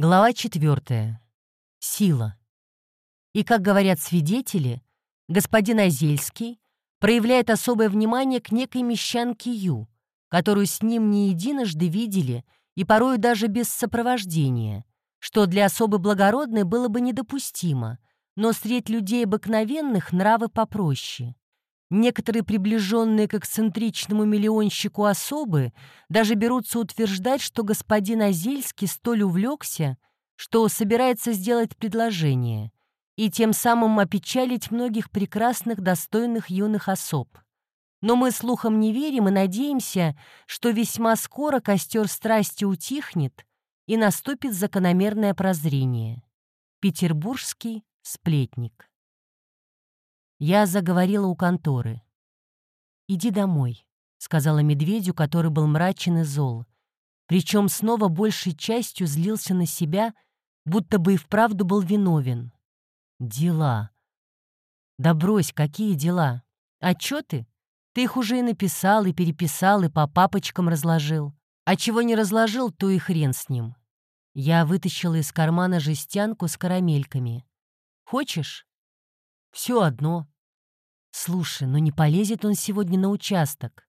Глава четвертая. Сила. И, как говорят свидетели, господин Озельский проявляет особое внимание к некой мещанке Ю, которую с ним не единожды видели и порою даже без сопровождения, что для особо благородной было бы недопустимо, но средь людей обыкновенных нравы попроще. Некоторые приближенные к эксцентричному миллионщику особы даже берутся утверждать, что господин Азельский столь увлекся, что собирается сделать предложение и тем самым опечалить многих прекрасных, достойных юных особ. Но мы слухам не верим и надеемся, что весьма скоро костер страсти утихнет и наступит закономерное прозрение. Петербургский сплетник. Я заговорила у конторы. «Иди домой», — сказала медведю, который был мрачен и зол. Причем снова большей частью злился на себя, будто бы и вправду был виновен. «Дела». «Да брось, какие дела? Отчеты? Ты их уже и написал, и переписал, и по папочкам разложил. А чего не разложил, то и хрен с ним». Я вытащила из кармана жестянку с карамельками. «Хочешь?» Все одно. Слушай, ну не полезет он сегодня на участок.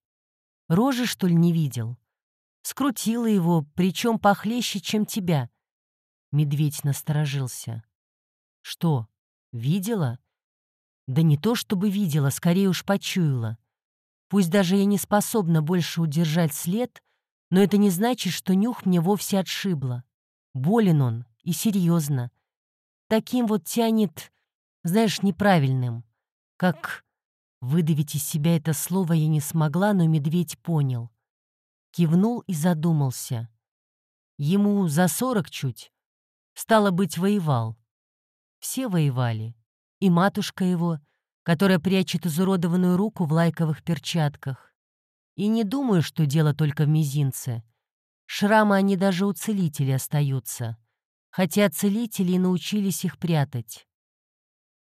Рожи, что ли, не видел? Скрутила его, причем похлеще, чем тебя. Медведь насторожился. Что, видела? Да не то чтобы видела, скорее уж почуяла. Пусть даже я не способна больше удержать след, но это не значит, что нюх мне вовсе отшибло. Болен он, и серьезно. Таким вот тянет знаешь, неправильным. Как выдавить из себя это слово я не смогла, но медведь понял. Кивнул и задумался. Ему за сорок чуть. Стало быть, воевал. Все воевали. И матушка его, которая прячет изуродованную руку в лайковых перчатках. И не думаю, что дело только в мизинце. Шрамы они даже у целителей остаются. Хотя целители научились их прятать.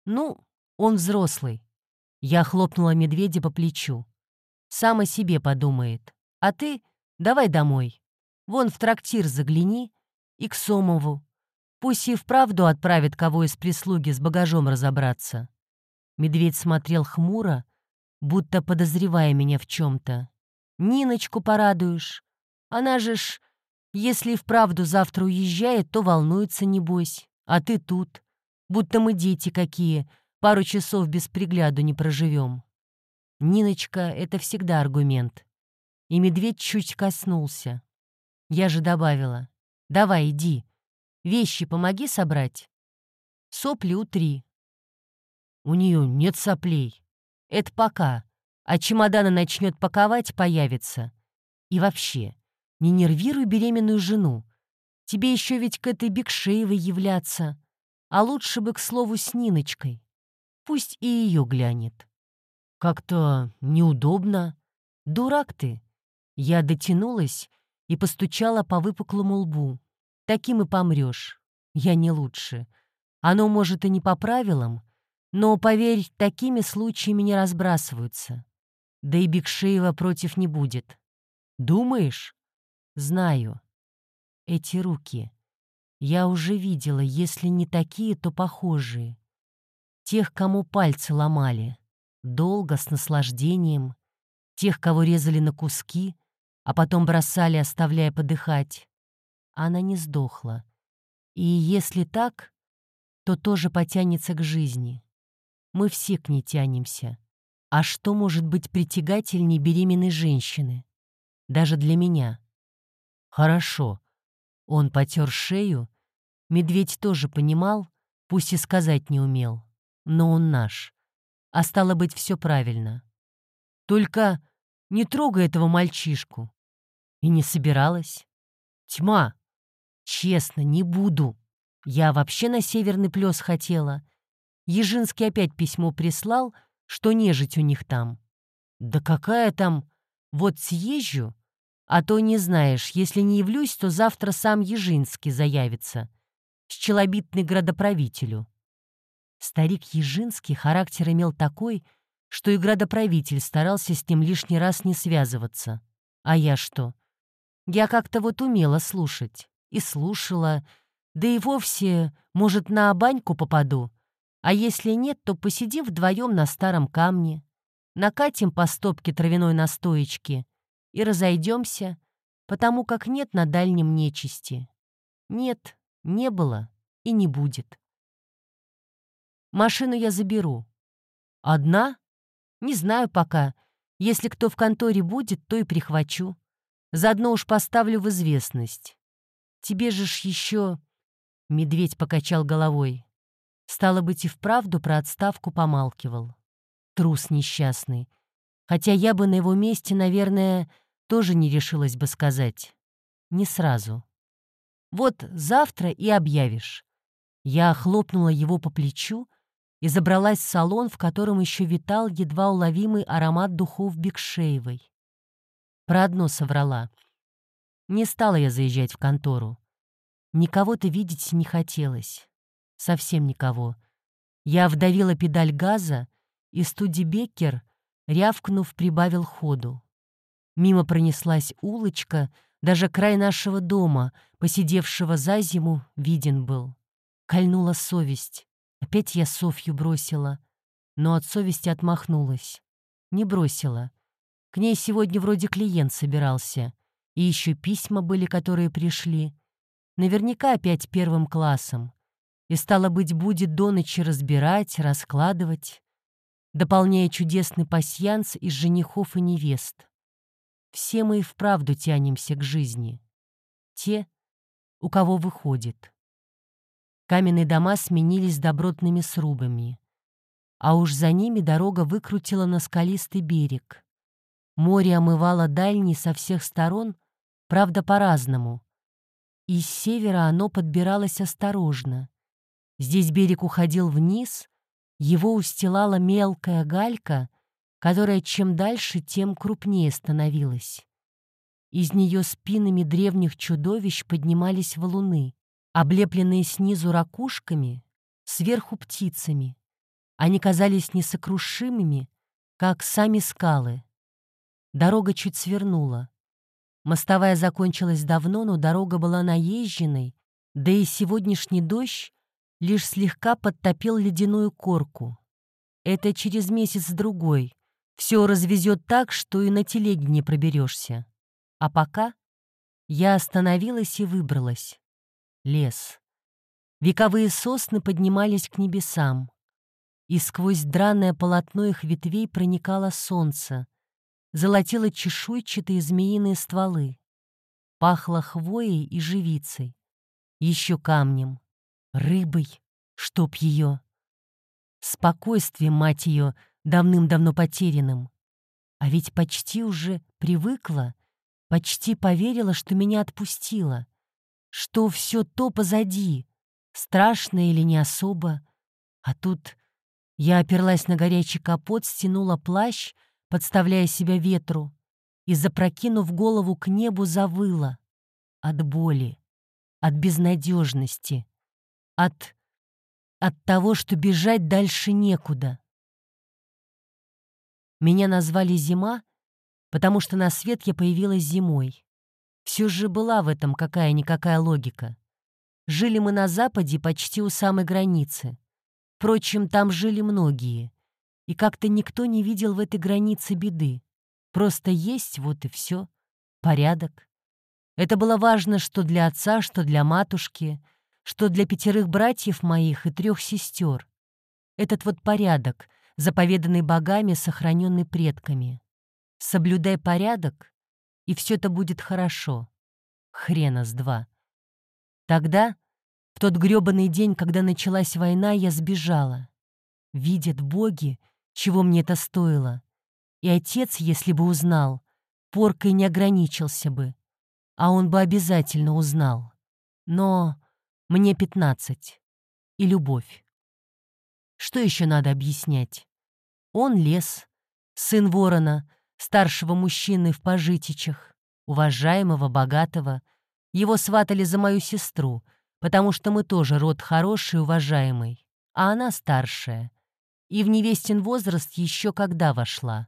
«Ну, он взрослый». Я хлопнула медведя по плечу. «Сам о себе подумает. А ты давай домой. Вон в трактир загляни и к Сомову. Пусть и вправду отправит кого из прислуги с багажом разобраться». Медведь смотрел хмуро, будто подозревая меня в чем-то. «Ниночку порадуешь. Она же ж, если вправду завтра уезжает, то волнуется, небось. А ты тут будто мы дети какие, пару часов без пригляду не проживем. Ниночка — это всегда аргумент. И медведь чуть коснулся. Я же добавила. «Давай, иди. Вещи помоги собрать. Сопли утри». У нее нет соплей. Это пока. А чемоданы начнет паковать, появится. И вообще, не нервируй беременную жену. Тебе еще ведь к этой Бекшеевой являться. А лучше бы, к слову, с Ниночкой. Пусть и ее глянет. Как-то неудобно. Дурак ты. Я дотянулась и постучала по выпуклому лбу. Таким и помрешь. Я не лучше. Оно, может, и не по правилам, но, поверь, такими случаями не разбрасываются. Да и Бекшеева против не будет. Думаешь? Знаю. Эти руки. Я уже видела, если не такие, то похожие. Тех, кому пальцы ломали. Долго, с наслаждением. Тех, кого резали на куски, а потом бросали, оставляя подыхать. Она не сдохла. И если так, то тоже потянется к жизни. Мы все к ней тянемся. А что может быть притягательней беременной женщины? Даже для меня. Хорошо, он потер шею. Медведь тоже понимал, пусть и сказать не умел. Но он наш. А стало быть, все правильно. Только не трогай этого мальчишку. И не собиралась. Тьма. Честно, не буду. Я вообще на северный плес хотела. Ежинский опять письмо прислал, что нежить у них там. Да какая там... Вот съезжу, а то не знаешь, если не явлюсь, то завтра сам Ежинский заявится. С челобитный градоправителю. Старик Ежинский характер имел такой, что и градоправитель старался с ним лишний раз не связываться. А я что? Я как-то вот умела слушать. И слушала, Да и вовсе, может, на баньку попаду. А если нет, то посидим вдвоем на старом камне, накатим по стопке травяной настоечки и разойдемся, потому как нет на дальнем нечисти. Нет, не было и не будет. Машину я заберу. Одна? Не знаю пока. Если кто в конторе будет, то и прихвачу. Заодно уж поставлю в известность. Тебе же ж еще... Медведь покачал головой. Стало быть, и вправду про отставку помалкивал. Трус несчастный. Хотя я бы на его месте, наверное, тоже не решилась бы сказать. Не сразу. Вот завтра и объявишь. Я хлопнула его по плечу и забралась в салон, в котором еще витал едва уловимый аромат духов Бекшеевой. Про одно соврала. Не стала я заезжать в контору. Никого-то видеть не хотелось. Совсем никого. Я вдавила педаль газа, и Студибекер, рявкнув, прибавил ходу. Мимо пронеслась улочка, даже край нашего дома, посидевшего за зиму, виден был. Кольнула совесть. Опять я Софью бросила. Но от совести отмахнулась. Не бросила. К ней сегодня вроде клиент собирался. И еще письма были, которые пришли. Наверняка опять первым классом. И, стало быть, будет до ночи разбирать, раскладывать, дополняя чудесный пасьянс из женихов и невест. Все мы и вправду тянемся к жизни. Те, у кого выходит. Каменные дома сменились добротными срубами. А уж за ними дорога выкрутила на скалистый берег. Море омывало дальний со всех сторон, правда, по-разному. И с севера оно подбиралось осторожно. Здесь берег уходил вниз, его устилала мелкая галька, которая чем дальше, тем крупнее становилась. Из нее спинами древних чудовищ поднимались валуны, облепленные снизу ракушками, сверху птицами. Они казались несокрушимыми, как сами скалы. Дорога чуть свернула. Мостовая закончилась давно, но дорога была наезженной, да и сегодняшний дождь лишь слегка подтопил ледяную корку. Это через месяц-другой. Все развезет так, что и на телеге не проберешься. А пока я остановилась и выбралась. Лес. Вековые сосны поднимались к небесам. И сквозь драное полотно их ветвей проникало солнце — золотило чешуйчатые змеиные стволы. Пахло хвоей и живицей, еще камнем, рыбой, чтоб ее. Спокойствием, мать ее, давным-давно потерянным. А ведь почти уже привыкла, почти поверила, что меня отпустила, что все то позади, страшно или не особо. А тут я оперлась на горячий капот, стянула плащ — подставляя себя ветру, и, запрокинув голову к небу, завыла. От боли, от безнадежности, от... от того, что бежать дальше некуда. Меня назвали «Зима», потому что на свет я появилась зимой. Все же была в этом какая-никакая логика. Жили мы на Западе почти у самой границы. Впрочем, там жили многие и как-то никто не видел в этой границе беды. Просто есть, вот и все. Порядок. Это было важно что для отца, что для матушки, что для пятерых братьев моих и трех сестер. Этот вот порядок, заповеданный богами, сохраненный предками. Соблюдай порядок, и все это будет хорошо. Хрена с два. Тогда, в тот грёбаный день, когда началась война, я сбежала. Видят боги, чего мне это стоило. И отец, если бы узнал, поркой не ограничился бы. А он бы обязательно узнал. Но мне пятнадцать. И любовь. Что еще надо объяснять? Он лес, сын ворона, старшего мужчины в пожитичах, уважаемого, богатого. Его сватали за мою сестру, потому что мы тоже род хороший уважаемый, а она старшая, и в невестин возраст еще когда вошла.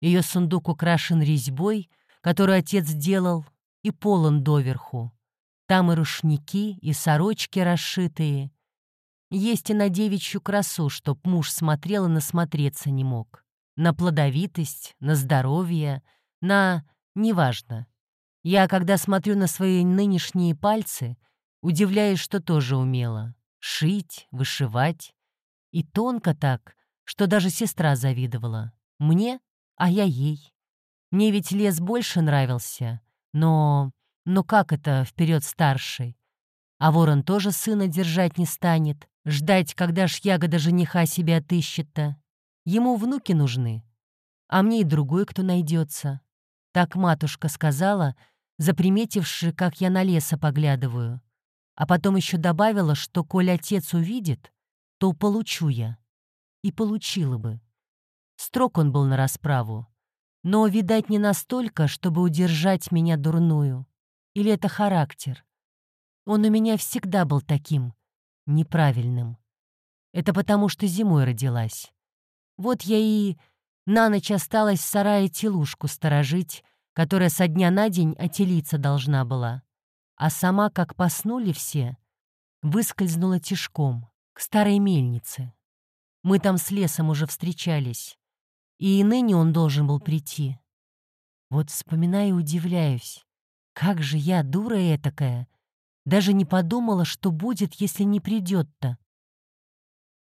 Ее сундук украшен резьбой, которую отец делал, и полон доверху. Там и рушники, и сорочки расшитые. Есть и на девичью красу, чтоб муж смотрел и насмотреться не мог. На плодовитость, на здоровье, на... неважно. Я, когда смотрю на свои нынешние пальцы, удивляюсь, что тоже умела. Шить, вышивать. И тонко так, что даже сестра завидовала. Мне, а я ей. Мне ведь лес больше нравился, но... Но как это вперед старший? А ворон тоже сына держать не станет, ждать, когда ж ягода жениха себя отыщет-то. Ему внуки нужны, а мне и другой кто найдется. Так матушка сказала, заприметивши, как я на леса поглядываю. А потом еще добавила, что, коль отец увидит, то получу я. И получила бы. Строк он был на расправу. Но, видать, не настолько, чтобы удержать меня дурную. Или это характер? Он у меня всегда был таким, неправильным. Это потому, что зимой родилась. Вот я и на ночь осталась в сарае телушку сторожить, которая со дня на день отелиться должна была. А сама, как поснули все, выскользнула тишком к старой мельнице. Мы там с лесом уже встречались, и ныне он должен был прийти. Вот вспоминаю и удивляюсь. Как же я, дура этакая, даже не подумала, что будет, если не придет-то.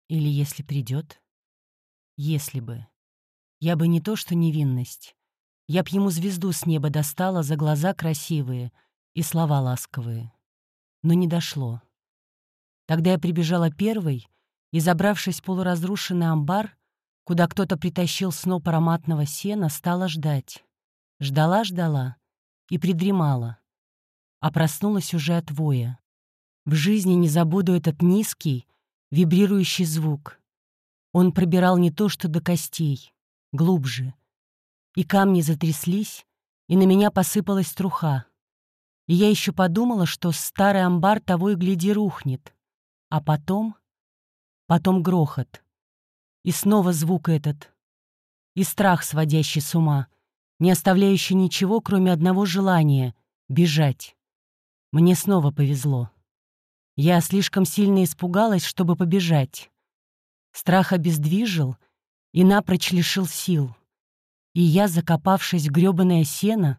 Или если придет? Если бы. Я бы не то что невинность. Я б ему звезду с неба достала за глаза красивые и слова ласковые. Но не дошло. Тогда я прибежала первой и, забравшись в полуразрушенный амбар, куда кто-то притащил сноп ароматного сена, стала ждать. Ждала-ждала и придремала, а проснулась уже от воя. В жизни не забуду этот низкий, вибрирующий звук. Он пробирал не то что до костей, глубже. И камни затряслись, и на меня посыпалась труха. И я еще подумала, что старый амбар того и гляди рухнет. А потом... Потом грохот. И снова звук этот. И страх, сводящий с ума — не оставляющий ничего, кроме одного желания — бежать. Мне снова повезло. Я слишком сильно испугалась, чтобы побежать. Страх обездвижил и напрочь лишил сил. И я, закопавшись в грёбаное сено,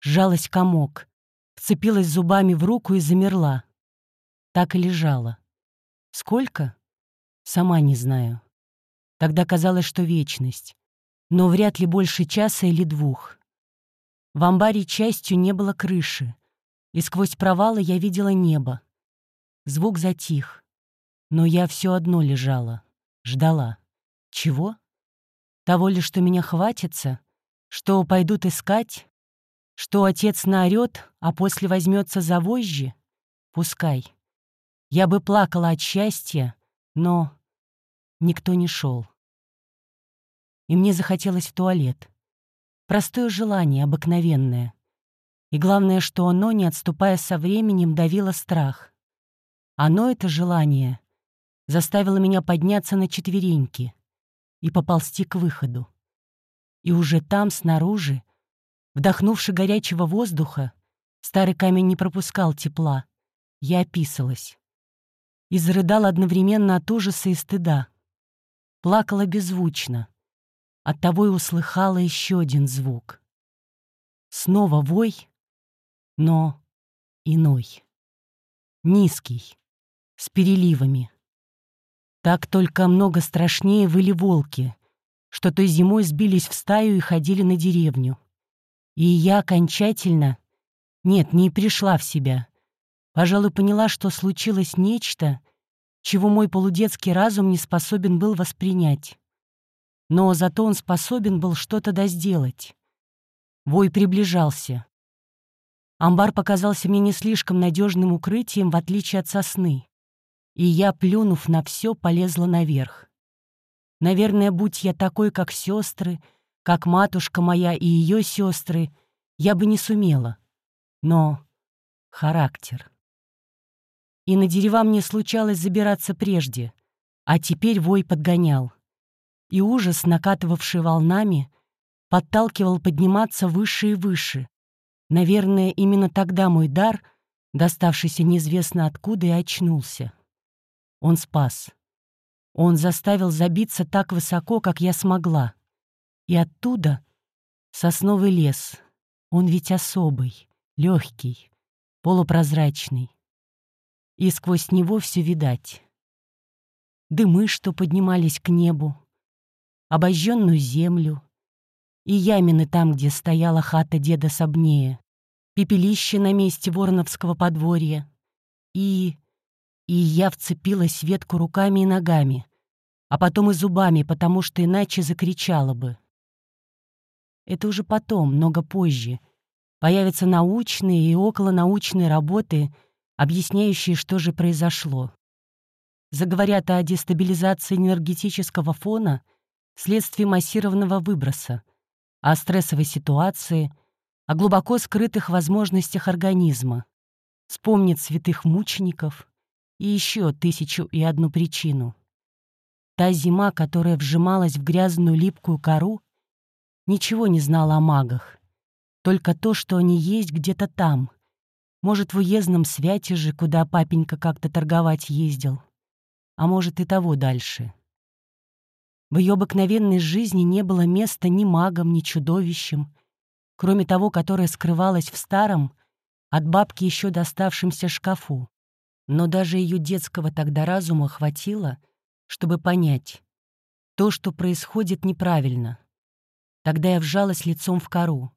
сжалась комок, вцепилась зубами в руку и замерла. Так и лежала. Сколько? Сама не знаю. Тогда казалось, что вечность но вряд ли больше часа или двух. В амбаре частью не было крыши, и сквозь провалы я видела небо. Звук затих, но я все одно лежала, ждала. Чего? Того ли, что меня хватится, что пойдут искать, что отец наорет, а после возьмется за вожжи? Пускай. Я бы плакала от счастья, но никто не шел и мне захотелось в туалет. Простое желание, обыкновенное. И главное, что оно, не отступая со временем, давило страх. Оно, это желание, заставило меня подняться на четвереньки и поползти к выходу. И уже там, снаружи, вдохнувши горячего воздуха, старый камень не пропускал тепла, я описалась. И зарыдала одновременно от ужаса и стыда. Плакала беззвучно, Оттого и услыхала еще один звук. Снова вой, но иной. Низкий, с переливами. Так только много страшнее выли волки, что той зимой сбились в стаю и ходили на деревню. И я окончательно, нет, не пришла в себя. Пожалуй, поняла, что случилось нечто, чего мой полудетский разум не способен был воспринять но зато он способен был что-то досделать. Вой приближался. Амбар показался мне не слишком надежным укрытием, в отличие от сосны. И я, плюнув на все, полезла наверх. Наверное, будь я такой, как сестры, как матушка моя и ее сестры, я бы не сумела. Но характер. И на дерева мне случалось забираться прежде, а теперь вой подгонял и ужас, накатывавший волнами, подталкивал подниматься выше и выше. Наверное, именно тогда мой дар доставшийся неизвестно откуда, и очнулся. Он спас. Он заставил забиться так высоко, как я смогла. И оттуда сосновый лес. Он ведь особый, легкий, полупрозрачный. И сквозь него все видать. Дымы, что поднимались к небу, обожженную землю и ямины там, где стояла хата деда Сабнея, пепелище на месте Вороновского подворья. И... и я вцепилась в ветку руками и ногами, а потом и зубами, потому что иначе закричала бы. Это уже потом, много позже. Появятся научные и околонаучные работы, объясняющие, что же произошло. Заговорят о дестабилизации энергетического фона вследствие массированного выброса, о стрессовой ситуации, о глубоко скрытых возможностях организма, вспомнит святых мучеников и еще тысячу и одну причину. Та зима, которая вжималась в грязную липкую кору, ничего не знала о магах. Только то, что они есть где-то там. Может, в уездном святе же, куда папенька как-то торговать ездил. А может, и того дальше. В ее обыкновенной жизни не было места ни магам, ни чудовищам, кроме того, которое скрывалось в старом, от бабки еще доставшемся шкафу. Но даже ее детского тогда разума хватило, чтобы понять, то, что происходит, неправильно. Тогда я вжалась лицом в кору.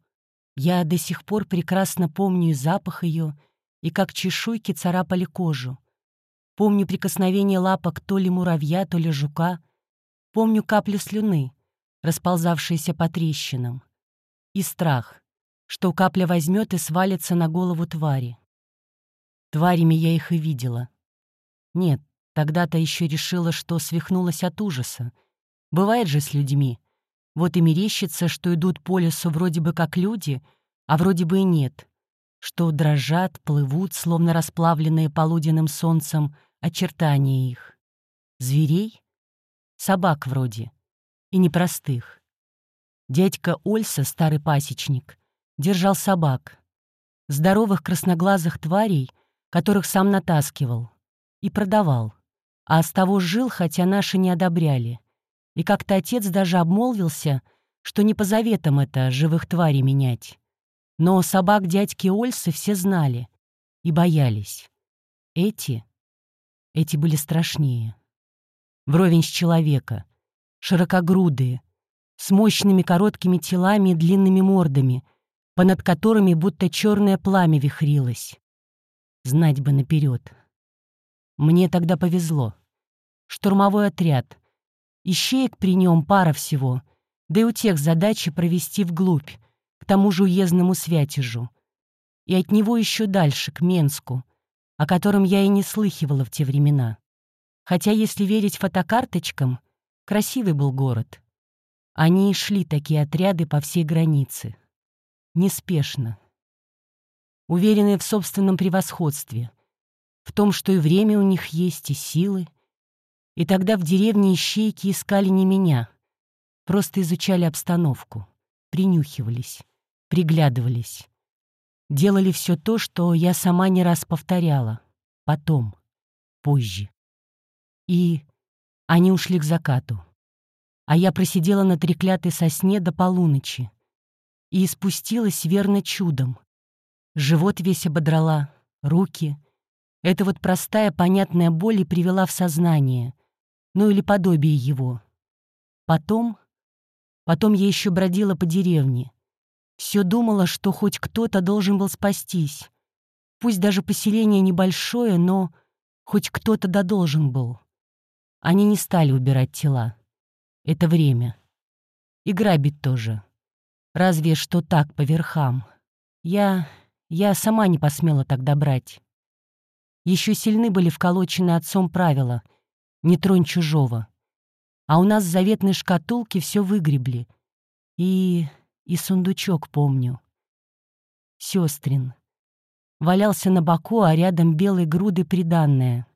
Я до сих пор прекрасно помню запах ее, и как чешуйки царапали кожу. Помню прикосновение лапок то ли муравья, то ли жука. Помню капли слюны, расползавшиеся по трещинам. И страх, что капля возьмет и свалится на голову твари. Тварями я их и видела. Нет, Тогда-то еще решила, что свихнулась от ужаса. Бывает же с людьми. Вот и мерещится, что идут по лесу вроде бы как люди, а вроде бы и нет. Что дрожат, плывут, словно расплавленные полуденным солнцем, очертания их. Зверей? Собак вроде. И непростых. Дядька Ольса, старый пасечник, держал собак. Здоровых красноглазых тварей, которых сам натаскивал. И продавал а с того жил, хотя наши не одобряли. И как-то отец даже обмолвился, что не по заветам это живых тварей менять. Но собак дядьки Ольсы все знали и боялись. Эти, эти были страшнее. Вровень с человека, широкогрудые, с мощными короткими телами и длинными мордами, понад которыми будто черное пламя вихрилось. Знать бы наперед. Мне тогда повезло. Штурмовой отряд. Ищеек при нем пара всего, да и у тех задачи провести вглубь, к тому же уездному святежу. И от него еще дальше, к Менску, о котором я и не слыхивала в те времена. Хотя, если верить фотокарточкам, красивый был город. Они и шли такие отряды по всей границе. Неспешно. Уверенные в собственном превосходстве — в том, что и время у них есть, и силы. И тогда в деревне ищейки искали не меня, просто изучали обстановку, принюхивались, приглядывались. Делали все то, что я сама не раз повторяла. Потом, позже. И они ушли к закату. А я просидела на треклятой сосне до полуночи. И спустилась верно чудом. Живот весь ободрала, руки — эта вот простая, понятная боль и привела в сознание, ну или подобие его. Потом... Потом я еще бродила по деревне. Все думала, что хоть кто-то должен был спастись. Пусть даже поселение небольшое, но хоть кто-то да должен был. Они не стали убирать тела. Это время. И грабить тоже. Разве что так, по верхам. Я... я сама не посмела тогда брать. Еще сильны были вколочены отцом правила «не тронь чужого». А у нас в заветной шкатулке все выгребли. И... и сундучок помню. Сестрин. Валялся на боку, а рядом белой груды приданная.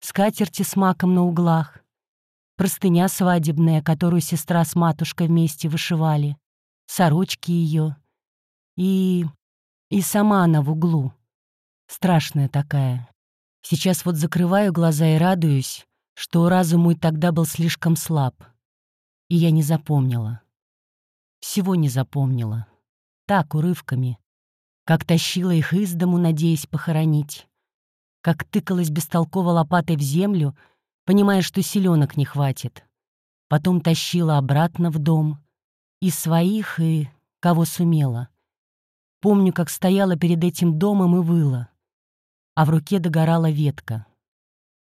Скатерти с маком на углах. Простыня свадебная, которую сестра с матушкой вместе вышивали. Сорочки ее. И... и сама она в углу страшная такая. Сейчас вот закрываю глаза и радуюсь, что разум мой тогда был слишком слаб. И я не запомнила. Всего не запомнила. Так, урывками. Как тащила их из дому, надеясь похоронить. Как тыкалась бестолково лопатой в землю, понимая, что селенок не хватит. Потом тащила обратно в дом. И своих, и кого сумела. Помню, как стояла перед этим домом и выла. А в руке догорала ветка.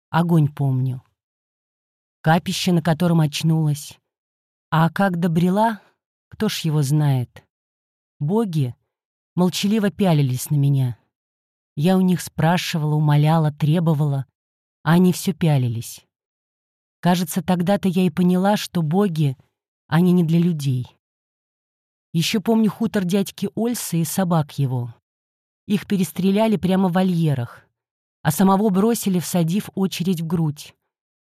Огонь помню. Капище, на котором очнулась. А как добрела, кто ж его знает. Боги молчаливо пялились на меня. Я у них спрашивала, умоляла, требовала, а они все пялились. Кажется, тогда-то я и поняла, что боги, они не для людей. Еще помню хутор дядьки Ольса и собак его. Их перестреляли прямо в вольерах, а самого бросили, всадив очередь в грудь.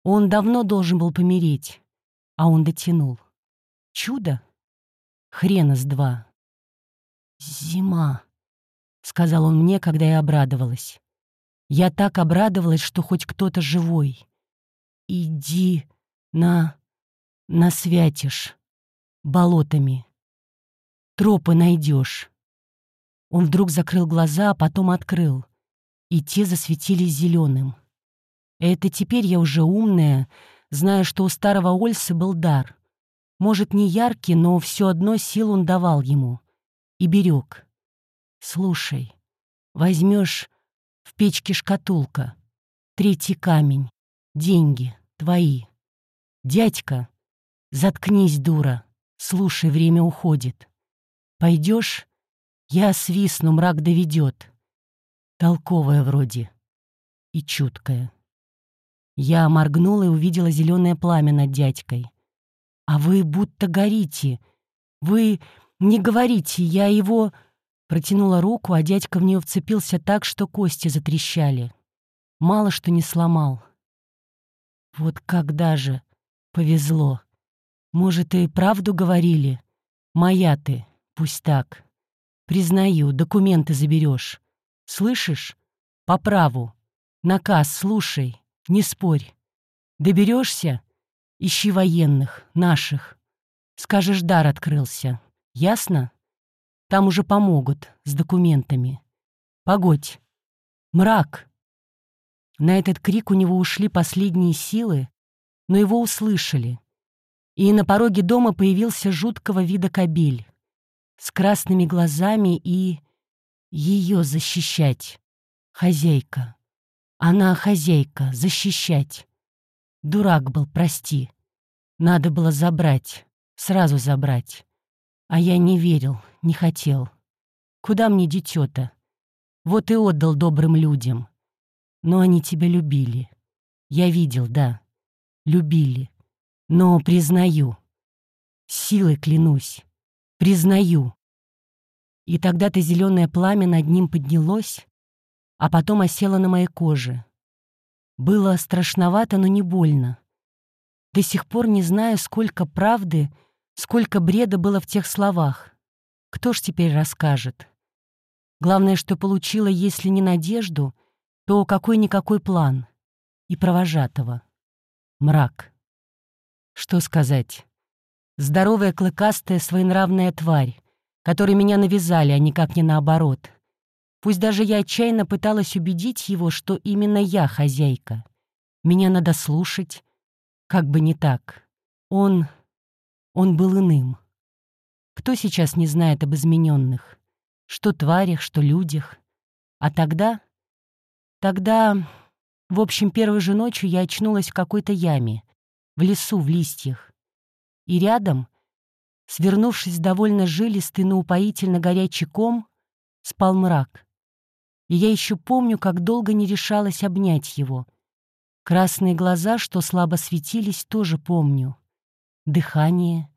Он давно должен был помереть, а он дотянул. Чудо? Хрена с два. «Зима», — сказал он мне, когда я обрадовалась. Я так обрадовалась, что хоть кто-то живой. «Иди на... на святиш. Болотами. Тропы найдешь. Он вдруг закрыл глаза, а потом открыл. И те засветились зеленым. Это теперь я уже умная, зная, что у старого Ольсы был дар. Может, не яркий, но все одно сил он давал ему. И берег. Слушай, возьмешь в печке шкатулка, третий камень, деньги твои. Дядька, заткнись, дура, слушай, время уходит. Пойдешь? Я свистну, мрак доведет. Толковая вроде и чуткая. Я моргнула и увидела зеленое пламя над дядькой. «А вы будто горите. Вы не говорите, я его...» Протянула руку, а дядька в нее вцепился так, что кости затрещали. Мало что не сломал. Вот когда же повезло. Может, и правду говорили? Моя ты. Пусть так. Признаю, документы заберешь. Слышишь? По праву. Наказ, слушай, не спорь. Доберешься? Ищи военных, наших. Скажешь, дар открылся. Ясно? Там уже помогут с документами. Погодь. Мрак. На этот крик у него ушли последние силы, но его услышали. И на пороге дома появился жуткого вида кабель с красными глазами и... Ее защищать. Хозяйка. Она хозяйка, защищать. Дурак был, прости. Надо было забрать, сразу забрать. А я не верил, не хотел. Куда мне дитё-то? Вот и отдал добрым людям. Но они тебя любили. Я видел, да. Любили. Но признаю. Силой клянусь. Признаю. И тогда-то зеленое пламя над ним поднялось, а потом осело на моей коже. Было страшновато, но не больно. До сих пор не знаю, сколько правды, сколько бреда было в тех словах. Кто ж теперь расскажет? Главное, что получила, если не надежду, то какой-никакой план. И провожатого. Мрак. Что сказать? Здоровая, клыкастая, своенравная тварь, которой меня навязали, а никак не наоборот. Пусть даже я отчаянно пыталась убедить его, что именно я хозяйка. Меня надо слушать. Как бы не так. Он... он был иным. Кто сейчас не знает об измененных? Что тварях, что людях? А тогда... Тогда... В общем, первой же ночью я очнулась в какой-то яме, в лесу, в листьях. И рядом, свернувшись довольно жилистый, но упоительно горячий ком, спал мрак. И я еще помню, как долго не решалась обнять его. Красные глаза, что слабо светились, тоже помню. Дыхание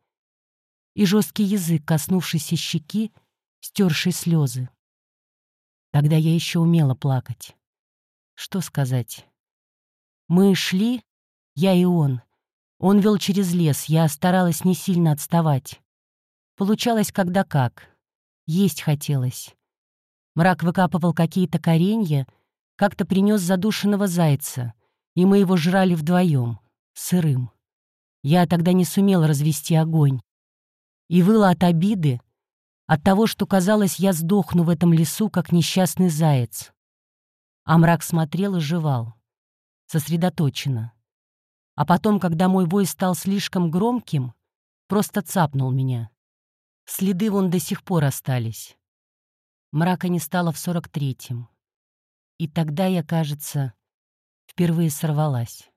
и жесткий язык, коснувшийся щеки, стерший слезы. Тогда я еще умела плакать. Что сказать? Мы шли, я и он, он вел через лес, я старалась не сильно отставать. Получалось когда как. Есть хотелось. Мрак выкапывал какие-то коренья, как-то принес задушенного зайца, и мы его жрали вдвоем, сырым. Я тогда не сумел развести огонь. И выла от обиды, от того, что казалось, я сдохну в этом лесу, как несчастный заяц. А мрак смотрел и жевал, сосредоточенно. А потом, когда мой вой стал слишком громким, просто цапнул меня. Следы вон до сих пор остались. Мрака не стало в сорок третьем. И тогда я, кажется, впервые сорвалась.